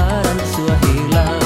gambaran hilang.